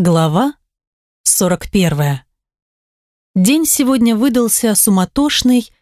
Глава 41. День сегодня выдался суматошный.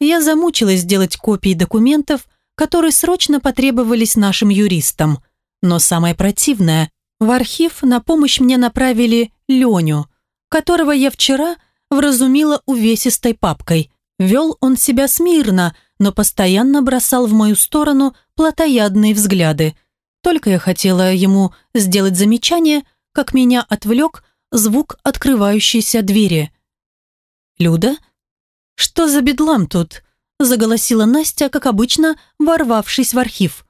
Я замучилась делать копии документов, которые срочно потребовались нашим юристам. Но самое противное, в архив на помощь мне направили Леню, которого я вчера вразумила увесистой папкой. Вел он себя смирно, но постоянно бросал в мою сторону плотоядные взгляды. Только я хотела ему сделать замечание – как меня отвлек звук открывающейся двери. «Люда? Что за бедлам тут?» заголосила Настя, как обычно, ворвавшись в архив.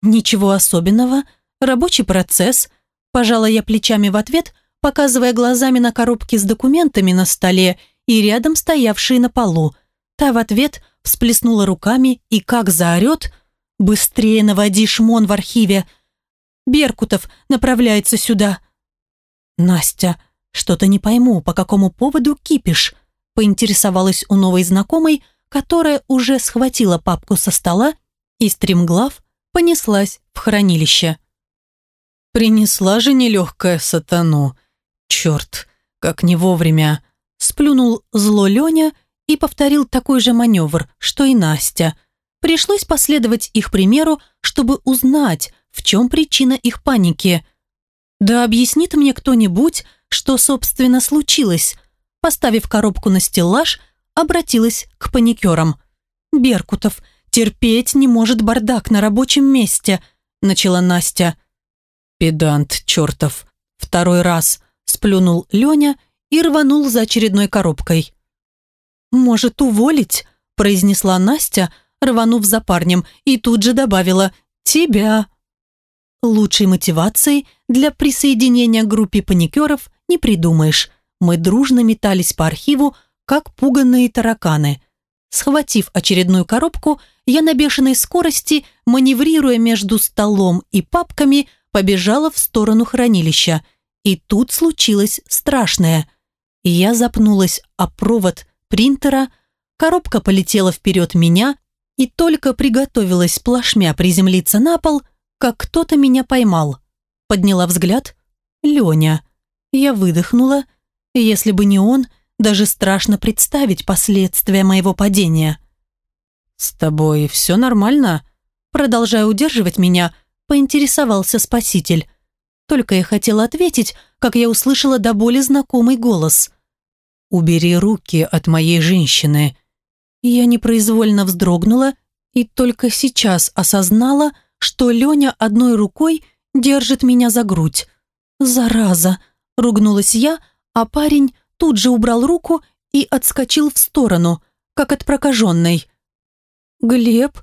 «Ничего особенного. Рабочий процесс». Пожала я плечами в ответ, показывая глазами на коробки с документами на столе и рядом стоявшие на полу. Та в ответ всплеснула руками и как заорет «Быстрее наводи шмон в архиве!» «Беркутов направляется сюда!» «Настя, что-то не пойму, по какому поводу кипишь?» поинтересовалась у новой знакомой, которая уже схватила папку со стола и, стремглав, понеслась в хранилище. «Принесла же нелегкая сатану. Черт, как не вовремя!» Сплюнул зло Леня и повторил такой же маневр, что и Настя. Пришлось последовать их примеру, чтобы узнать, в чем причина их паники – да объяснит мне кто-нибудь, что, собственно, случилось. Поставив коробку на стеллаж, обратилась к паникерам. «Беркутов, терпеть не может бардак на рабочем месте», начала Настя. «Педант чертов!» Второй раз сплюнул Леня и рванул за очередной коробкой. «Может, уволить?» произнесла Настя, рванув за парнем, и тут же добавила «тебя». Лучшей мотивацией для присоединения к группе паникеров не придумаешь. Мы дружно метались по архиву, как пуганные тараканы. Схватив очередную коробку, я на бешеной скорости, маневрируя между столом и папками, побежала в сторону хранилища. И тут случилось страшное. Я запнулась о провод принтера, коробка полетела вперед меня и только приготовилась плашмя приземлиться на пол, как кто-то меня поймал. Подняла взгляд. Леня. Я выдохнула. Если бы не он, даже страшно представить последствия моего падения. «С тобой все нормально?» Продолжая удерживать меня, поинтересовался спаситель. Только я хотела ответить, как я услышала до боли знакомый голос. «Убери руки от моей женщины». Я непроизвольно вздрогнула и только сейчас осознала, что Леня одной рукой держит меня за грудь. «Зараза!» – ругнулась я, а парень тут же убрал руку и отскочил в сторону, как от прокаженной. «Глеб,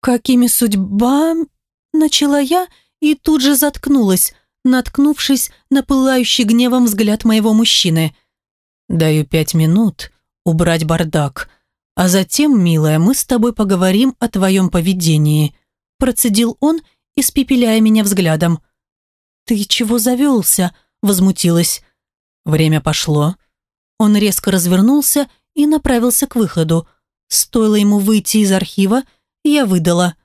какими судьбами?» – начала я и тут же заткнулась, наткнувшись на пылающий гневом взгляд моего мужчины. «Даю пять минут убрать бардак, а затем, милая, мы с тобой поговорим о твоем поведении», Процедил он, испепеляя меня взглядом. «Ты чего завелся?» – возмутилась. Время пошло. Он резко развернулся и направился к выходу. Стоило ему выйти из архива, я выдала.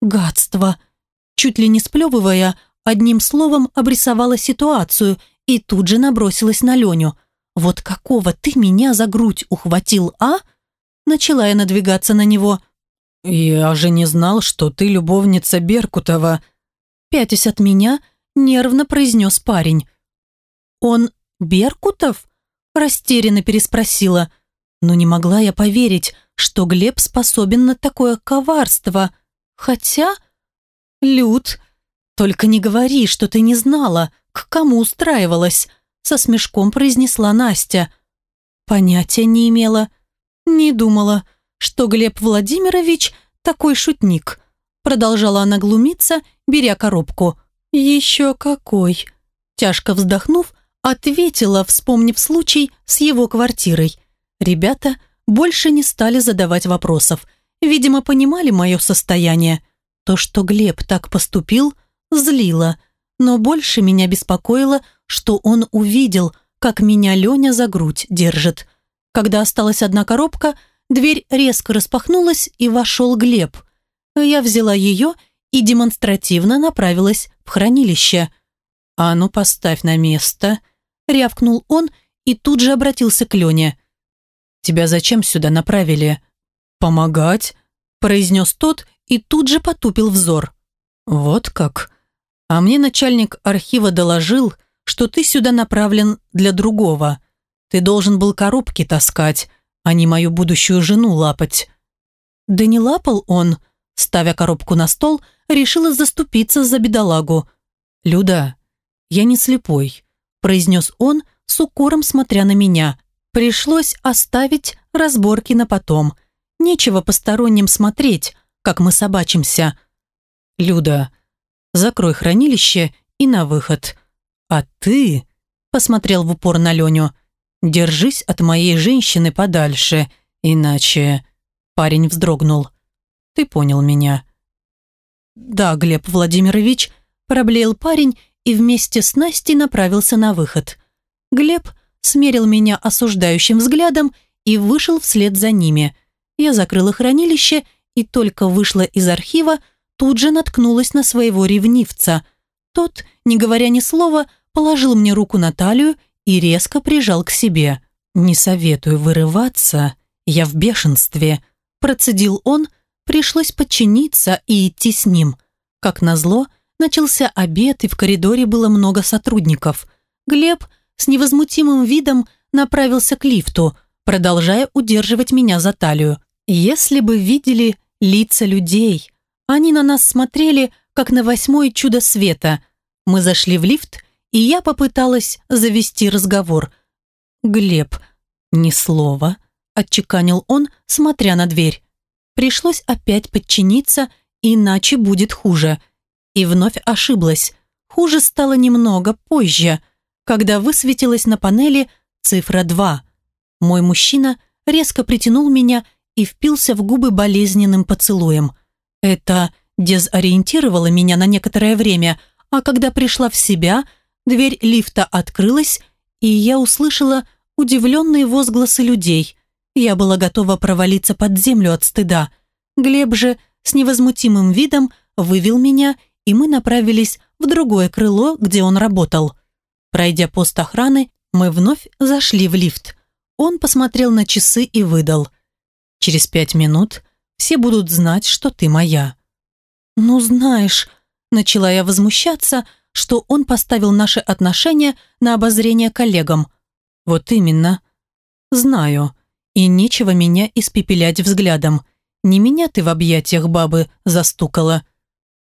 «Гадство!» Чуть ли не сплевывая, одним словом обрисовала ситуацию и тут же набросилась на Леню. «Вот какого ты меня за грудь ухватил, а?» Начала я надвигаться на него. «Я же не знал, что ты любовница Беркутова», пятясь от меня, нервно произнес парень. «Он Беркутов?» растерянно переспросила. Но не могла я поверить, что Глеб способен на такое коварство. Хотя... Люд, только не говори, что ты не знала, к кому устраивалась, со смешком произнесла Настя. Понятия не имела. Не думала что Глеб Владимирович такой шутник. Продолжала она глумиться, беря коробку. «Еще какой!» Тяжко вздохнув, ответила, вспомнив случай с его квартирой. Ребята больше не стали задавать вопросов. Видимо, понимали мое состояние. То, что Глеб так поступил, злило. Но больше меня беспокоило, что он увидел, как меня Леня за грудь держит. Когда осталась одна коробка, Дверь резко распахнулась, и вошел Глеб. Я взяла ее и демонстративно направилась в хранилище. «А ну поставь на место», — рявкнул он и тут же обратился к Лене. «Тебя зачем сюда направили?» «Помогать», — произнес тот и тут же потупил взор. «Вот как? А мне начальник архива доложил, что ты сюда направлен для другого. Ты должен был коробки таскать, а не мою будущую жену лапать». «Да не лапал он», — ставя коробку на стол, решила заступиться за бедолагу. «Люда, я не слепой», — произнес он, с укором смотря на меня. Пришлось оставить разборки на потом. Нечего посторонним смотреть, как мы собачимся. «Люда, закрой хранилище и на выход. А ты...» — посмотрел в упор на Леню. «Держись от моей женщины подальше, иначе...» Парень вздрогнул. «Ты понял меня». «Да, Глеб Владимирович», — проблеял парень и вместе с Настей направился на выход. Глеб смерил меня осуждающим взглядом и вышел вслед за ними. Я закрыла хранилище и только вышла из архива, тут же наткнулась на своего ревнивца. Тот, не говоря ни слова, положил мне руку на талию и резко прижал к себе. «Не советую вырываться, я в бешенстве», процедил он, пришлось подчиниться и идти с ним. Как назло, начался обед, и в коридоре было много сотрудников. Глеб с невозмутимым видом направился к лифту, продолжая удерживать меня за талию. Если бы видели лица людей, они на нас смотрели, как на восьмое чудо света. Мы зашли в лифт, и я попыталась завести разговор. «Глеб, ни слова», – отчеканил он, смотря на дверь. Пришлось опять подчиниться, иначе будет хуже. И вновь ошиблась. Хуже стало немного позже – когда высветилась на панели цифра 2. Мой мужчина резко притянул меня и впился в губы болезненным поцелуем. Это дезориентировало меня на некоторое время, а когда пришла в себя, дверь лифта открылась, и я услышала удивленные возгласы людей. Я была готова провалиться под землю от стыда. Глеб же с невозмутимым видом вывел меня, и мы направились в другое крыло, где он работал. Пройдя пост охраны, мы вновь зашли в лифт. Он посмотрел на часы и выдал. «Через пять минут все будут знать, что ты моя». «Ну, знаешь», — начала я возмущаться, что он поставил наши отношения на обозрение коллегам. «Вот именно. Знаю. И нечего меня испепелять взглядом. Не меня ты в объятиях бабы застукала».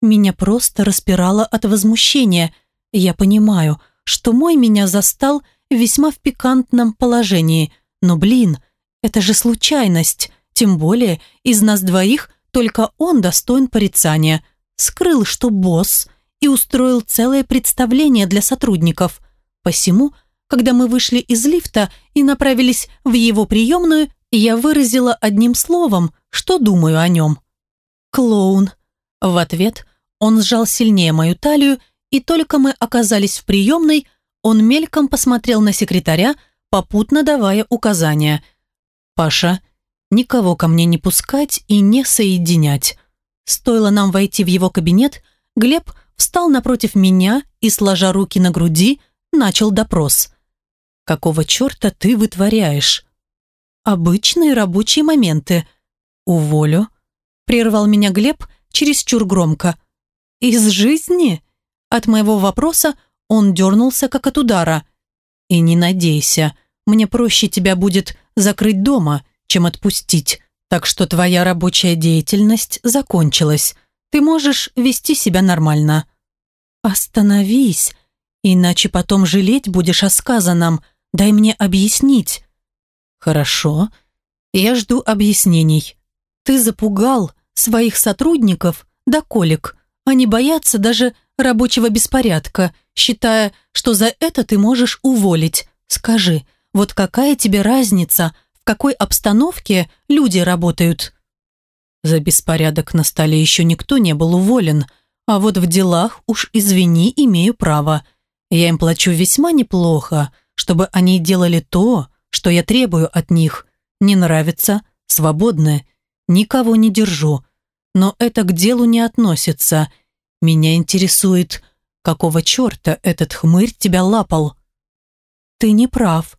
Меня просто распирало от возмущения. Я понимаю, — что мой меня застал весьма в пикантном положении. Но, блин, это же случайность. Тем более, из нас двоих только он достоин порицания. Скрыл, что босс, и устроил целое представление для сотрудников. Посему, когда мы вышли из лифта и направились в его приемную, я выразила одним словом, что думаю о нем. «Клоун». В ответ он сжал сильнее мою талию и только мы оказались в приемной, он мельком посмотрел на секретаря, попутно давая указания. «Паша, никого ко мне не пускать и не соединять». Стоило нам войти в его кабинет, Глеб встал напротив меня и, сложа руки на груди, начал допрос. «Какого черта ты вытворяешь?» «Обычные рабочие моменты». «Уволю», — прервал меня Глеб чересчур громко. «Из жизни?» От моего вопроса он дернулся, как от удара. «И не надейся, мне проще тебя будет закрыть дома, чем отпустить, так что твоя рабочая деятельность закончилась. Ты можешь вести себя нормально». «Остановись, иначе потом жалеть будешь о сказанном. Дай мне объяснить». «Хорошо, я жду объяснений. Ты запугал своих сотрудников до колик. Они боятся даже рабочего беспорядка, считая, что за это ты можешь уволить. Скажи, вот какая тебе разница, в какой обстановке люди работают?» За беспорядок на столе еще никто не был уволен, а вот в делах, уж извини, имею право. Я им плачу весьма неплохо, чтобы они делали то, что я требую от них. Не нравится – свободны. Никого не держу. Но это к делу не относится – меня интересует, какого черта этот хмырь тебя лапал?» «Ты не прав.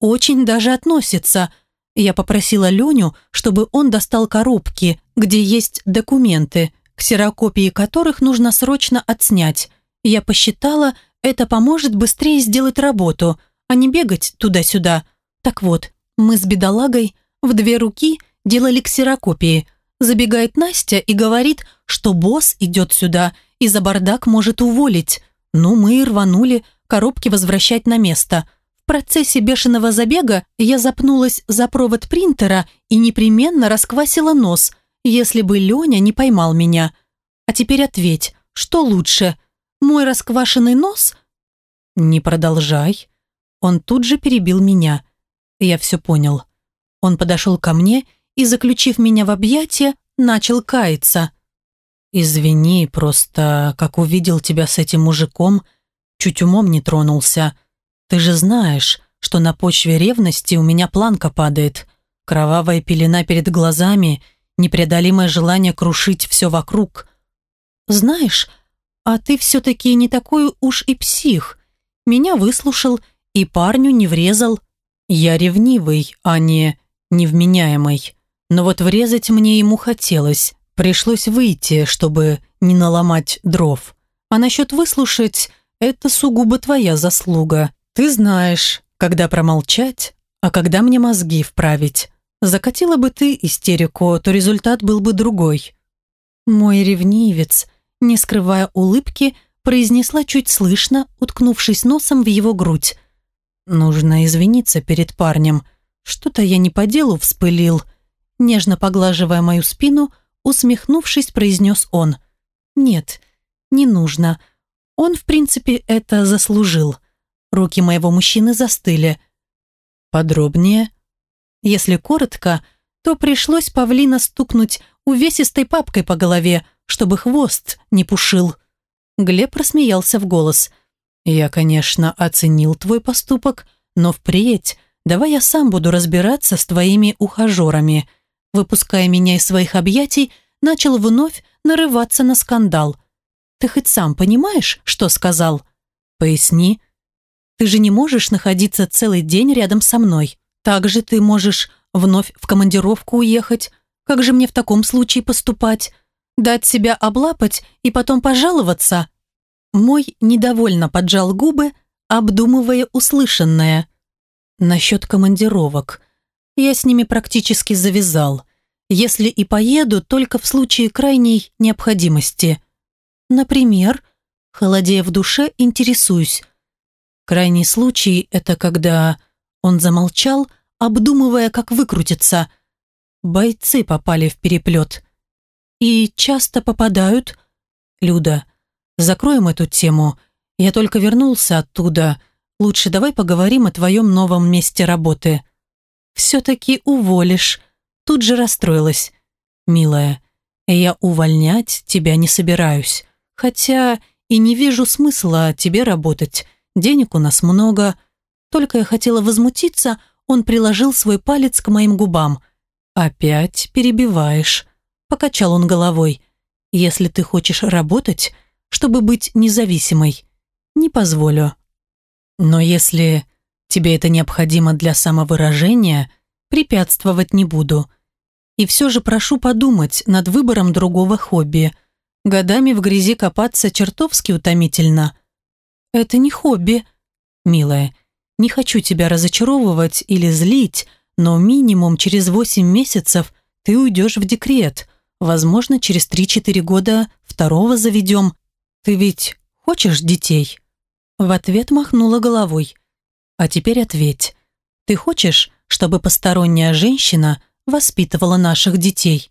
Очень даже относится», я попросила Леню, чтобы он достал коробки, где есть документы, ксерокопии которых нужно срочно отснять. Я посчитала, это поможет быстрее сделать работу, а не бегать туда-сюда. Так вот, мы с бедолагой в две руки делали ксерокопии. Забегает Настя и говорит, что босс идет сюда и за бардак может уволить. Ну, мы и рванули коробки возвращать на место – в процессе бешеного забега я запнулась за провод принтера и непременно расквасила нос, если бы Леня не поймал меня. А теперь ответь, что лучше, мой расквашенный нос? Не продолжай. Он тут же перебил меня. Я все понял. Он подошел ко мне и, заключив меня в объятия, начал каяться. «Извини, просто, как увидел тебя с этим мужиком, чуть умом не тронулся. Ты же знаешь, что на почве ревности у меня планка падает. Кровавая пелена перед глазами, непреодолимое желание крушить все вокруг. Знаешь, а ты все-таки не такой уж и псих. Меня выслушал и парню не врезал. Я ревнивый, а не невменяемый. Но вот врезать мне ему хотелось. Пришлось выйти, чтобы не наломать дров. А насчет выслушать – это сугубо твоя заслуга. Ты знаешь, когда промолчать, а когда мне мозги вправить. Закатила бы ты истерику, то результат был бы другой. Мой ревнивец, не скрывая улыбки, произнесла чуть слышно, уткнувшись носом в его грудь. Нужно извиниться перед парнем. Что-то я не по делу вспылил. Нежно поглаживая мою спину, усмехнувшись, произнес он. Нет, не нужно. Он, в принципе, это заслужил. Руки моего мужчины застыли. Подробнее. Если коротко, то пришлось павлина стукнуть увесистой папкой по голове, чтобы хвост не пушил. Глеб рассмеялся в голос. «Я, конечно, оценил твой поступок, но впредь давай я сам буду разбираться с твоими ухажерами». Выпуская меня из своих объятий, начал вновь нарываться на скандал. «Ты хоть сам понимаешь, что сказал?» «Поясни», ты же не можешь находиться целый день рядом со мной. Также ты можешь вновь в командировку уехать. Как же мне в таком случае поступать? Дать себя облапать и потом пожаловаться? Мой недовольно поджал губы, обдумывая услышанное. Насчет командировок. Я с ними практически завязал. Если и поеду, только в случае крайней необходимости. Например, холодея в душе, интересуюсь, Крайний случай – это когда он замолчал, обдумывая, как выкрутиться. Бойцы попали в переплет. И часто попадают. Люда, закроем эту тему. Я только вернулся оттуда. Лучше давай поговорим о твоем новом месте работы. Все-таки уволишь. Тут же расстроилась. Милая, я увольнять тебя не собираюсь. Хотя и не вижу смысла тебе работать денег у нас много. Только я хотела возмутиться, он приложил свой палец к моим губам. «Опять перебиваешь», – покачал он головой. «Если ты хочешь работать, чтобы быть независимой, не позволю. Но если тебе это необходимо для самовыражения, препятствовать не буду. И все же прошу подумать над выбором другого хобби. Годами в грязи копаться чертовски утомительно. «Это не хобби». «Милая, не хочу тебя разочаровывать или злить, но минимум через восемь месяцев ты уйдешь в декрет. Возможно, через три-четыре года второго заведем. Ты ведь хочешь детей?» В ответ махнула головой. «А теперь ответь. Ты хочешь, чтобы посторонняя женщина воспитывала наших детей?»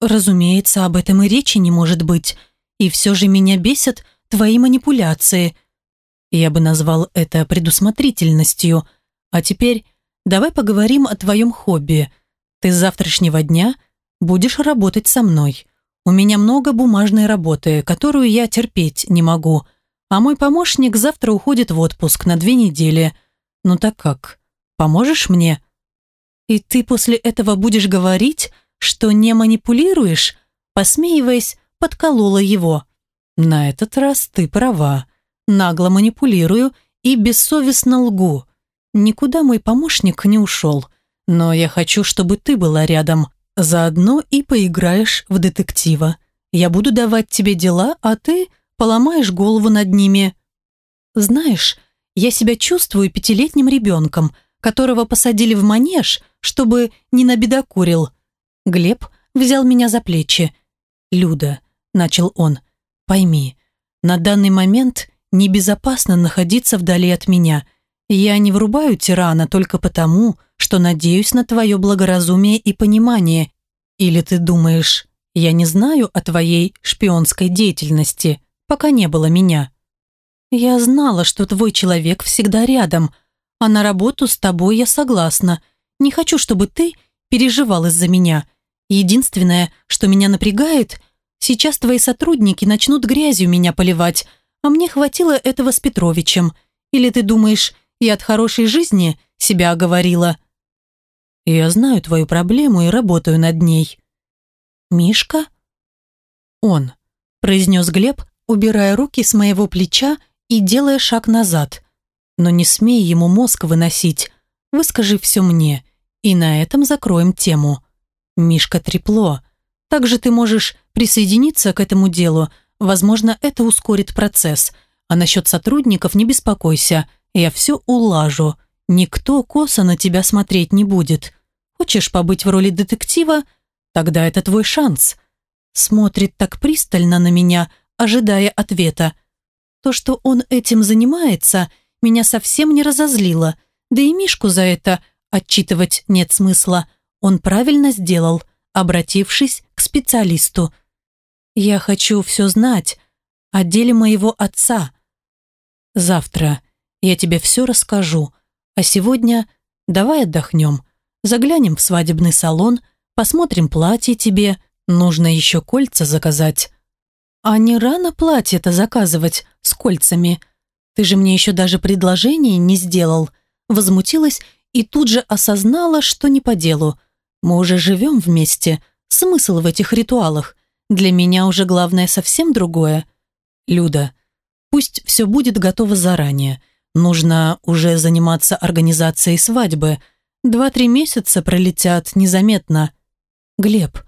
«Разумеется, об этом и речи не может быть. И все же меня бесит, твои манипуляции. Я бы назвал это предусмотрительностью. А теперь давай поговорим о твоем хобби. Ты с завтрашнего дня будешь работать со мной. У меня много бумажной работы, которую я терпеть не могу. А мой помощник завтра уходит в отпуск на две недели. Ну так как, поможешь мне? И ты после этого будешь говорить, что не манипулируешь? Посмеиваясь, подколола его. На этот раз ты права. Нагло манипулирую и бессовестно лгу. Никуда мой помощник не ушел. Но я хочу, чтобы ты была рядом. Заодно и поиграешь в детектива. Я буду давать тебе дела, а ты поломаешь голову над ними. Знаешь, я себя чувствую пятилетним ребенком, которого посадили в манеж, чтобы не набедокурил. Глеб взял меня за плечи. «Люда», — начал он, — «пойми, на данный момент небезопасно находиться вдали от меня. Я не врубаю тирана только потому, что надеюсь на твое благоразумие и понимание. Или ты думаешь, я не знаю о твоей шпионской деятельности, пока не было меня?» «Я знала, что твой человек всегда рядом, а на работу с тобой я согласна. Не хочу, чтобы ты переживал из-за меня. Единственное, что меня напрягает, сейчас твои сотрудники начнут грязью меня поливать, а мне хватило этого с Петровичем. Или ты думаешь, я от хорошей жизни себя оговорила?» «Я знаю твою проблему и работаю над ней». «Мишка?» «Он», – произнес Глеб, убирая руки с моего плеча и делая шаг назад. «Но не смей ему мозг выносить. Выскажи все мне, и на этом закроем тему». Мишка трепло. Также ты можешь присоединиться к этому делу. Возможно, это ускорит процесс. А насчет сотрудников не беспокойся. Я все улажу. Никто косо на тебя смотреть не будет. Хочешь побыть в роли детектива? Тогда это твой шанс. Смотрит так пристально на меня, ожидая ответа. То, что он этим занимается, меня совсем не разозлило. Да и Мишку за это отчитывать нет смысла. Он правильно сделал, обратившись к специалисту. «Я хочу все знать о деле моего отца. Завтра я тебе все расскажу, а сегодня давай отдохнем, заглянем в свадебный салон, посмотрим платье тебе, нужно еще кольца заказать». «А не рано платье-то заказывать с кольцами? Ты же мне еще даже предложение не сделал», возмутилась и тут же осознала, что не по делу. Мы уже живем вместе. Смысл в этих ритуалах? Для меня уже главное совсем другое. Люда, пусть все будет готово заранее. Нужно уже заниматься организацией свадьбы. Два-три месяца пролетят незаметно. Глеб,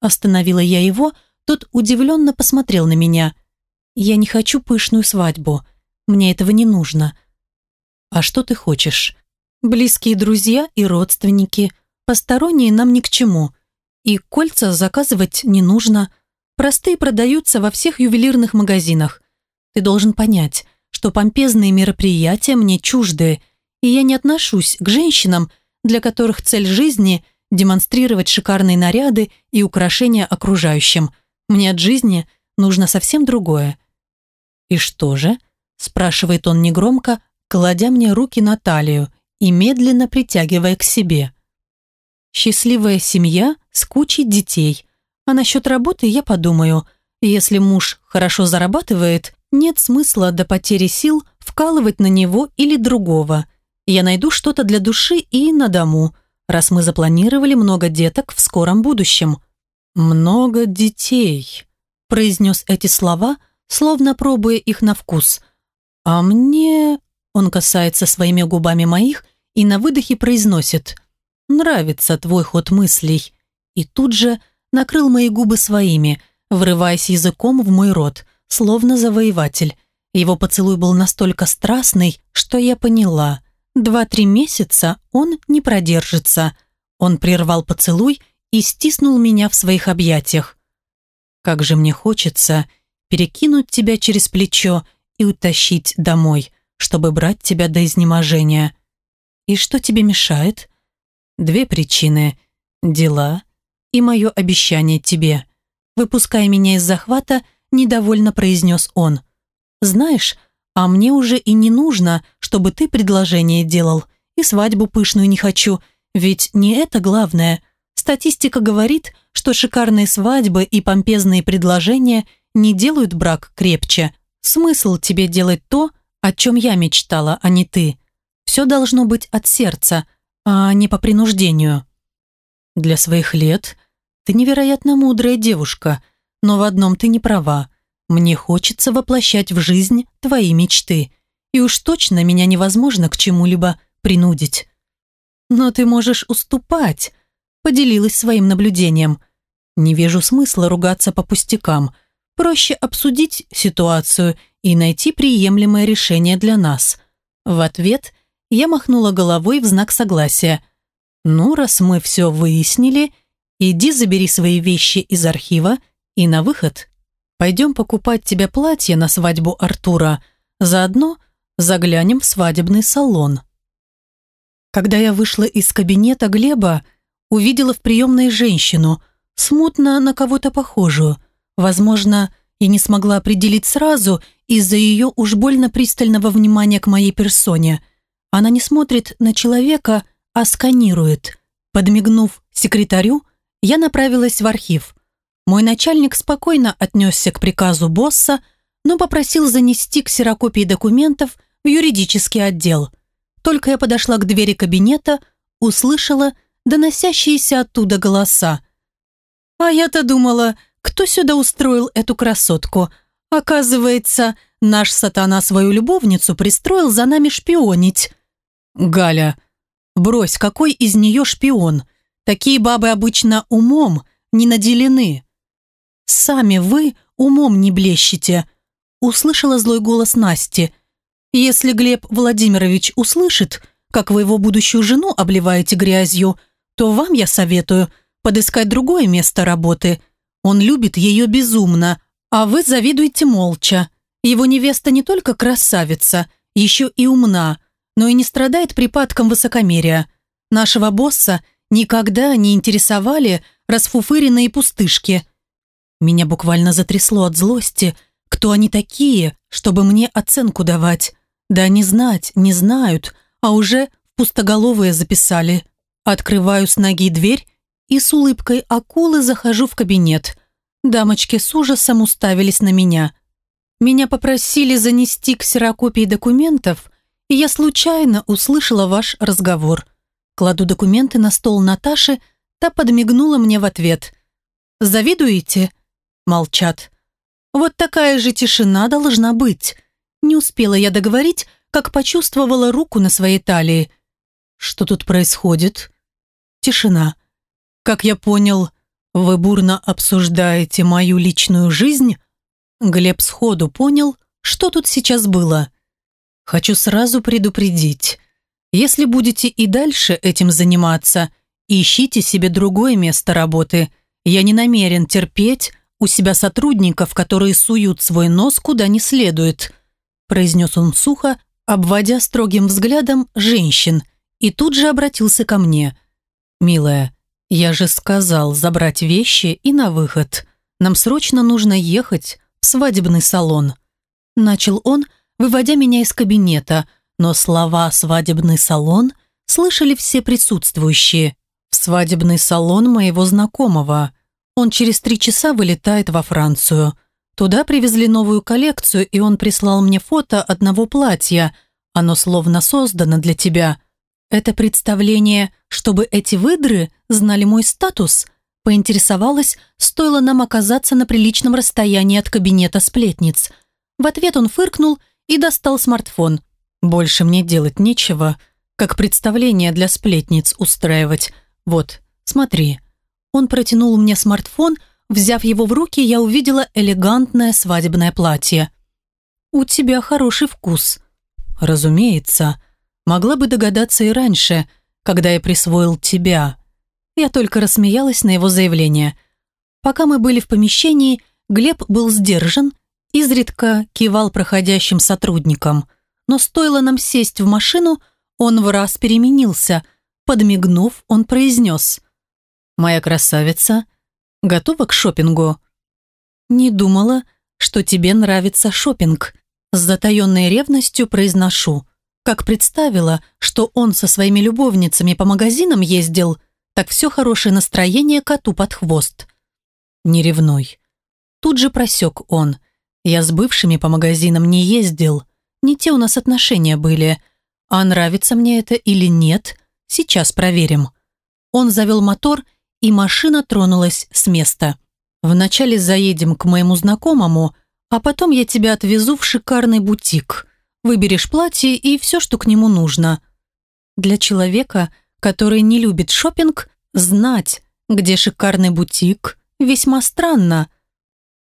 остановила я его, тот удивленно посмотрел на меня. Я не хочу пышную свадьбу. Мне этого не нужно. А что ты хочешь? Близкие друзья и родственники – Посторонние нам ни к чему. И кольца заказывать не нужно. Простые продаются во всех ювелирных магазинах. Ты должен понять, что помпезные мероприятия мне чужды, и я не отношусь к женщинам, для которых цель жизни – демонстрировать шикарные наряды и украшения окружающим. Мне от жизни нужно совсем другое. «И что же?» – спрашивает он негромко, кладя мне руки на талию и медленно притягивая к себе. Счастливая семья с кучей детей. А насчет работы я подумаю. Если муж хорошо зарабатывает, нет смысла до потери сил вкалывать на него или другого. Я найду что-то для души и на дому, раз мы запланировали много деток в скором будущем. «Много детей», – произнес эти слова, словно пробуя их на вкус. «А мне...» – он касается своими губами моих и на выдохе произносит – нравится твой ход мыслей». И тут же накрыл мои губы своими, врываясь языком в мой рот, словно завоеватель. Его поцелуй был настолько страстный, что я поняла. Два-три месяца он не продержится. Он прервал поцелуй и стиснул меня в своих объятиях. «Как же мне хочется перекинуть тебя через плечо и утащить домой, чтобы брать тебя до изнеможения. И что тебе мешает?» Две причины – дела и мое обещание тебе. Выпуская меня из захвата, недовольно произнес он. Знаешь, а мне уже и не нужно, чтобы ты предложение делал, и свадьбу пышную не хочу, ведь не это главное. Статистика говорит, что шикарные свадьбы и помпезные предложения не делают брак крепче. Смысл тебе делать то, о чем я мечтала, а не ты. Все должно быть от сердца – а не по принуждению. Для своих лет ты невероятно мудрая девушка, но в одном ты не права. Мне хочется воплощать в жизнь твои мечты. И уж точно меня невозможно к чему-либо принудить. Но ты можешь уступать, поделилась своим наблюдением. Не вижу смысла ругаться по пустякам. Проще обсудить ситуацию и найти приемлемое решение для нас. В ответ я махнула головой в знак согласия. Ну, раз мы все выяснили, иди забери свои вещи из архива и на выход. Пойдем покупать тебе платье на свадьбу Артура. Заодно заглянем в свадебный салон. Когда я вышла из кабинета Глеба, увидела в приемной женщину, смутно на кого-то похожую. Возможно, и не смогла определить сразу из-за ее уж больно пристального внимания к моей персоне. Она не смотрит на человека, а сканирует. Подмигнув секретарю, я направилась в архив. Мой начальник спокойно отнесся к приказу босса, но попросил занести ксерокопии документов в юридический отдел. Только я подошла к двери кабинета, услышала доносящиеся оттуда голоса. «А я-то думала, кто сюда устроил эту красотку? Оказывается, наш сатана свою любовницу пристроил за нами шпионить». «Галя, брось, какой из нее шпион? Такие бабы обычно умом не наделены». «Сами вы умом не блещете», – услышала злой голос Насти. «Если Глеб Владимирович услышит, как вы его будущую жену обливаете грязью, то вам я советую подыскать другое место работы. Он любит ее безумно, а вы завидуете молча. Его невеста не только красавица, еще и умна, но и не страдает припадком высокомерия. Нашего босса никогда не интересовали расфуфыренные пустышки – меня буквально затрясло от злости. Кто они такие, чтобы мне оценку давать? Да не знать, не знают, а уже пустоголовые записали. Открываю с ноги дверь и с улыбкой акулы захожу в кабинет. Дамочки с ужасом уставились на меня. Меня попросили занести ксерокопии документов, я случайно услышала ваш разговор. Кладу документы на стол Наташи, та подмигнула мне в ответ. «Завидуете?» Молчат. Вот такая же тишина должна быть. Не успела я договорить, как почувствовала руку на своей талии. Что тут происходит? Тишина. Как я понял, вы бурно обсуждаете мою личную жизнь? Глеб сходу понял, что тут сейчас было. Хочу сразу предупредить. Если будете и дальше этим заниматься, ищите себе другое место работы. Я не намерен терпеть у себя сотрудников, которые суют свой нос куда не следует», произнес он сухо, обводя строгим взглядом женщин, и тут же обратился ко мне. «Милая, я же сказал забрать вещи и на выход. Нам срочно нужно ехать в свадебный салон». Начал он, выводя меня из кабинета, но слова «свадебный салон» слышали все присутствующие. «В свадебный салон моего знакомого», он через три часа вылетает во Францию. Туда привезли новую коллекцию, и он прислал мне фото одного платья. Оно словно создано для тебя. Это представление, чтобы эти выдры знали мой статус, поинтересовалась, стоило нам оказаться на приличном расстоянии от кабинета сплетниц. В ответ он фыркнул и достал смартфон. «Больше мне делать нечего, как представление для сплетниц устраивать. Вот, смотри». Он протянул мне смартфон, взяв его в руки, я увидела элегантное свадебное платье. «У тебя хороший вкус». «Разумеется. Могла бы догадаться и раньше, когда я присвоил тебя». Я только рассмеялась на его заявление. Пока мы были в помещении, Глеб был сдержан, изредка кивал проходящим сотрудникам. Но стоило нам сесть в машину, он в раз переменился. Подмигнув, он произнес моя красавица, готова к шопингу?» «Не думала, что тебе нравится шопинг. С затаенной ревностью произношу. Как представила, что он со своими любовницами по магазинам ездил, так все хорошее настроение коту под хвост. Не ревнуй. Тут же просек он. Я с бывшими по магазинам не ездил. Не те у нас отношения были. А нравится мне это или нет, сейчас проверим. Он завел мотор и машина тронулась с места. «Вначале заедем к моему знакомому, а потом я тебя отвезу в шикарный бутик. Выберешь платье и все, что к нему нужно. Для человека, который не любит шопинг, знать, где шикарный бутик, весьма странно.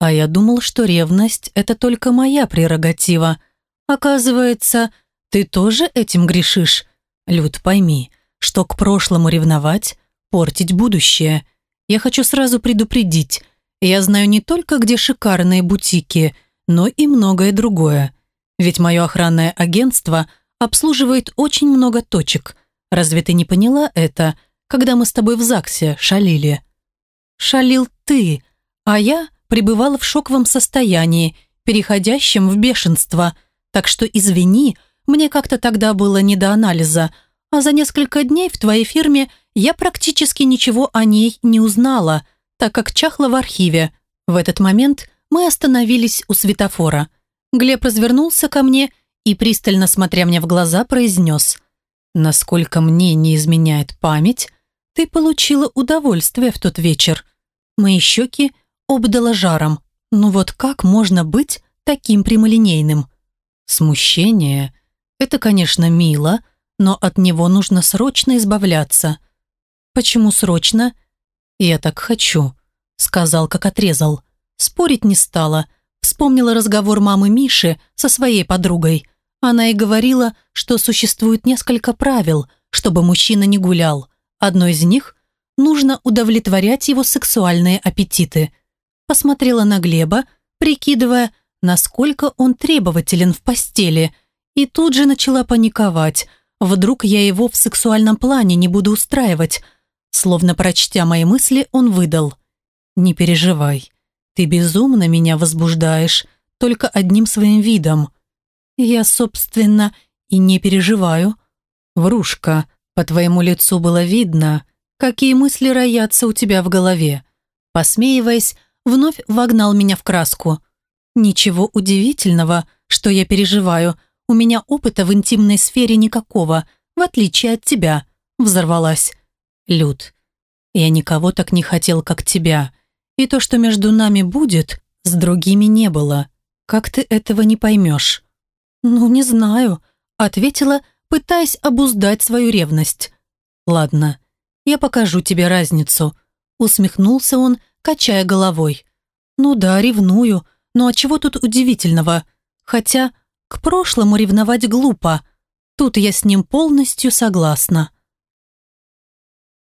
А я думал, что ревность – это только моя прерогатива. Оказывается, ты тоже этим грешишь. Люд, пойми, что к прошлому ревновать – портить будущее. Я хочу сразу предупредить. Я знаю не только, где шикарные бутики, но и многое другое. Ведь мое охранное агентство обслуживает очень много точек. Разве ты не поняла это – когда мы с тобой в ЗАГСе шалили. Шалил ты, а я пребывала в шоковом состоянии, переходящем в бешенство. Так что извини, мне как-то тогда было не до анализа, а за несколько дней в твоей фирме я практически ничего о ней не узнала, так как чахла в архиве. В этот момент мы остановились у светофора. Глеб развернулся ко мне и, пристально смотря мне в глаза, произнес «Насколько мне не изменяет память, ты получила удовольствие в тот вечер. Мои щеки обдало жаром. Ну вот как можно быть таким прямолинейным? Смущение – это, конечно, мило, но от него нужно срочно избавляться. Почему срочно? Я так хочу, сказал, как отрезал. Спорить не стала. Вспомнила разговор мамы Миши со своей подругой. Она и говорила, что существует несколько правил, чтобы мужчина не гулял. Одно из них – нужно удовлетворять его сексуальные аппетиты. Посмотрела на Глеба, прикидывая, насколько он требователен в постели, и тут же начала паниковать. Вдруг я его в сексуальном плане не буду устраивать. Словно прочтя мои мысли, он выдал. «Не переживай, ты безумно меня возбуждаешь, только одним своим видом». «Я, собственно, и не переживаю». «Врушка, по твоему лицу было видно, какие мысли роятся у тебя в голове. Посмеиваясь, вновь вогнал меня в краску. Ничего удивительного, что я переживаю. У меня опыта в интимной сфере никакого, в отличие от тебя. Взорвалась. Люд, я никого так не хотел, как тебя. И то, что между нами будет, с другими не было. Как ты этого не поймешь? Ну, не знаю, ответила, пытаясь обуздать свою ревность. «Ладно, я покажу тебе разницу», — усмехнулся он, качая головой. «Ну да, ревную, но а чего тут удивительного? Хотя к прошлому ревновать глупо. Тут я с ним полностью согласна».